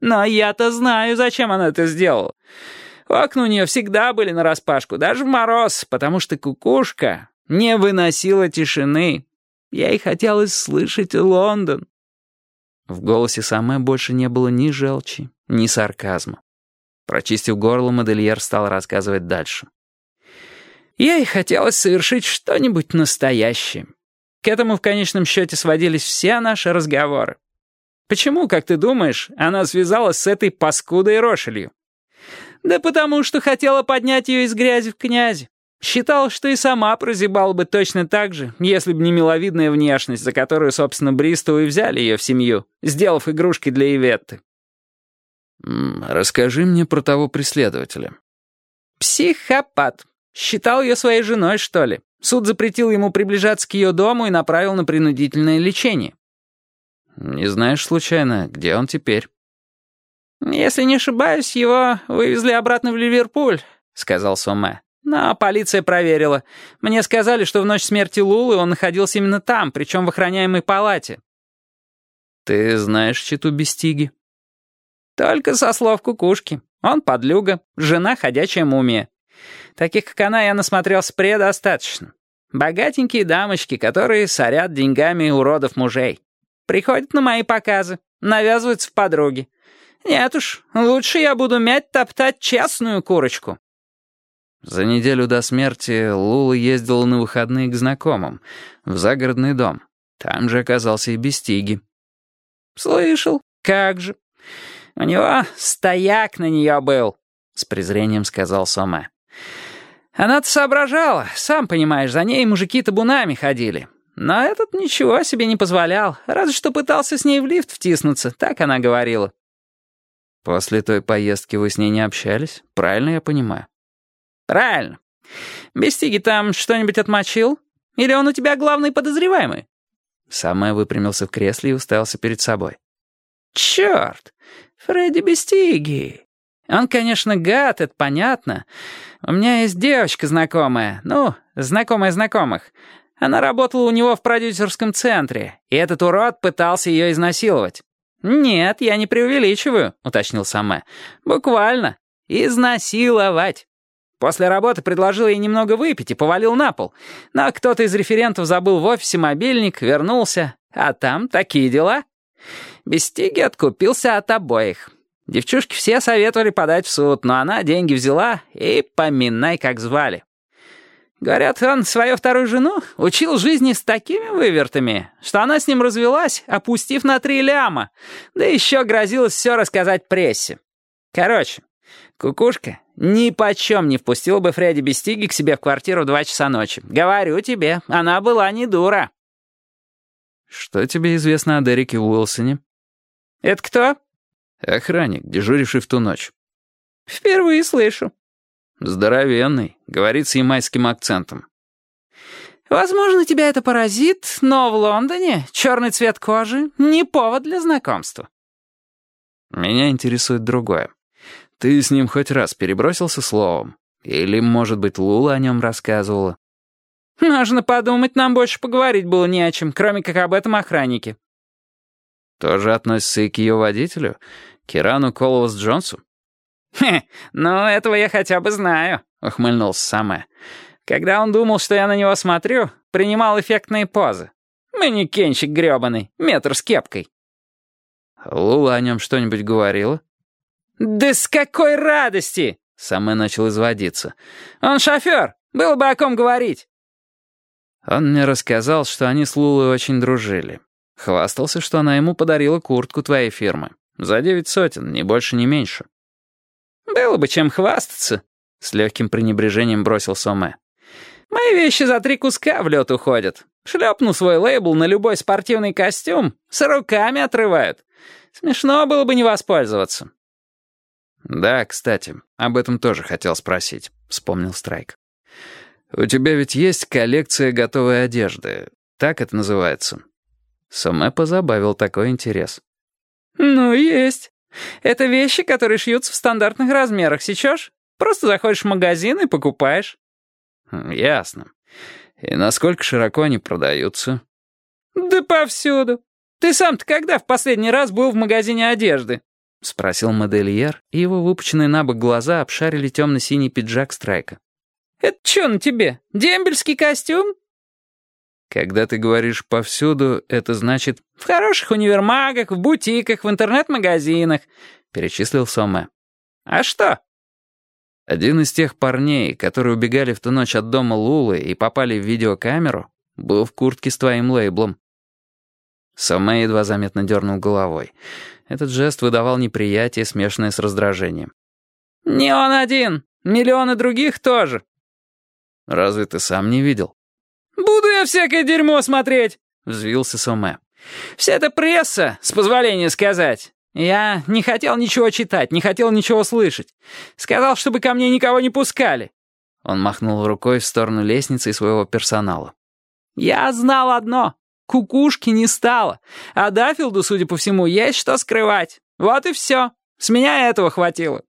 Но я-то знаю, зачем она это сделала. Окна у нее всегда были нараспашку, даже в мороз, потому что кукушка не выносила тишины. Ей хотелось слышать Лондон. В голосе самое больше не было ни желчи, ни сарказма. Прочистив горло, модельер стал рассказывать дальше. Ей хотелось совершить что-нибудь настоящее. К этому в конечном счете сводились все наши разговоры. Почему, как ты думаешь, она связалась с этой паскудой Рошелью? Да потому что хотела поднять ее из грязи в князи. Считал, что и сама прозябала бы точно так же, если бы не миловидная внешность, за которую, собственно, Бристоу и взяли ее в семью, сделав игрушки для Иветты. «Расскажи мне про того преследователя». «Психопат. Считал ее своей женой, что ли. Суд запретил ему приближаться к ее дому и направил на принудительное лечение». «Не знаешь, случайно, где он теперь?» «Если не ошибаюсь, его вывезли обратно в Ливерпуль», — сказал Соме. «Но полиция проверила. Мне сказали, что в ночь смерти Лулы он находился именно там, причем в охраняемой палате». «Ты знаешь читу Бестиги?» «Только со слов кукушки. Он подлюга, жена ходячая мумия. Таких, как она, я насмотрелся предостаточно. Богатенькие дамочки, которые сорят деньгами уродов мужей. Приходят на мои показы, навязываются в подруги. Нет уж, лучше я буду мять-топтать честную курочку». За неделю до смерти Лула ездила на выходные к знакомым, в загородный дом. Там же оказался и Бестиги. «Слышал, как же. У него стояк на нее был», — с презрением сказал Соме. «Она-то соображала, сам понимаешь, за ней мужики табунами ходили. Но этот ничего себе не позволял, разве что пытался с ней в лифт втиснуться, так она говорила». «После той поездки вы с ней не общались? Правильно я понимаю?» «Правильно. Бестиги там что-нибудь отмочил? Или он у тебя главный подозреваемый?» Самая выпрямился в кресле и уставился перед собой. «Черт! Фредди Бестиги! Он, конечно, гад, это понятно. У меня есть девочка знакомая, ну, знакомая знакомых. Она работала у него в продюсерском центре, и этот урод пытался ее изнасиловать. «Нет, я не преувеличиваю», — уточнил Саме. «Буквально. Изнасиловать». После работы предложил ей немного выпить и повалил на пол. Но кто-то из референтов забыл в офисе мобильник, вернулся, а там такие дела. Бестиги откупился от обоих. Девчушки все советовали подать в суд, но она деньги взяла и поминай, как звали. Говорят, он свою вторую жену учил жизни с такими вывертами, что она с ним развелась, опустив на три ляма, да еще грозилась все рассказать прессе. Короче, кукушка ни почем не впустила бы Фредди Бестиги к себе в квартиру в два часа ночи. Говорю тебе, она была не дура. Что тебе известно о Дереке Уилсоне? Это кто? Охранник, дежуривший в ту ночь. Впервые слышу. Здоровенный, говорит с ямайским акцентом. Возможно, тебя это поразит, но в Лондоне черный цвет кожи — не повод для знакомства. Меня интересует другое. Ты с ним хоть раз перебросился словом? Или, может быть, Лула о нем рассказывала? Нужно подумать, нам больше поговорить было не о чем, кроме как об этом охраннике. Тоже относится и к ее водителю, Кирану Коловас-Джонсу? «Хе, ну этого я хотя бы знаю», — ухмыльнулся Саме. «Когда он думал, что я на него смотрю, принимал эффектные позы. Манекенщик грёбаный, метр с кепкой». «Лула о нем что-нибудь говорила?» «Да с какой радости!» — Саме начал изводиться. «Он шофер, было бы о ком говорить». Он мне рассказал, что они с Лулой очень дружили. Хвастался, что она ему подарила куртку твоей фирмы. За девять сотен, ни больше, ни меньше. «Было бы чем хвастаться», — с легким пренебрежением бросил Соме. «Мои вещи за три куска в лед уходят. Шлепну свой лейбл на любой спортивный костюм, с руками отрывают. Смешно было бы не воспользоваться». «Да, кстати, об этом тоже хотел спросить», — вспомнил Страйк. «У тебя ведь есть коллекция готовой одежды, так это называется?» Соме позабавил такой интерес. «Ну, есть. Это вещи, которые шьются в стандартных размерах, сечешь? Просто заходишь в магазин и покупаешь». Хм, «Ясно. И насколько широко они продаются?» «Да повсюду. Ты сам-то когда в последний раз был в магазине одежды?» — спросил модельер, и его выпученные на бок глаза обшарили темно-синий пиджак Страйка. «Это что на тебе? Дембельский костюм?» «Когда ты говоришь «повсюду», это значит...» «В хороших универмагах, в бутиках, в интернет-магазинах», — перечислил Соме. «А что?» Один из тех парней, которые убегали в ту ночь от дома Лулы и попали в видеокамеру, был в куртке с твоим лейблом. Соме едва заметно дернул головой. Этот жест выдавал неприятие, смешанное с раздражением. «Не он один. Миллионы других тоже». «Разве ты сам не видел?» «Буду я всякое дерьмо смотреть», — взвился Соме. «Вся эта пресса, с позволения сказать. Я не хотел ничего читать, не хотел ничего слышать. Сказал, чтобы ко мне никого не пускали». Он махнул рукой в сторону лестницы и своего персонала. «Я знал одно. Кукушки не стало. А Даффилду, судя по всему, есть что скрывать. Вот и все. С меня этого хватило».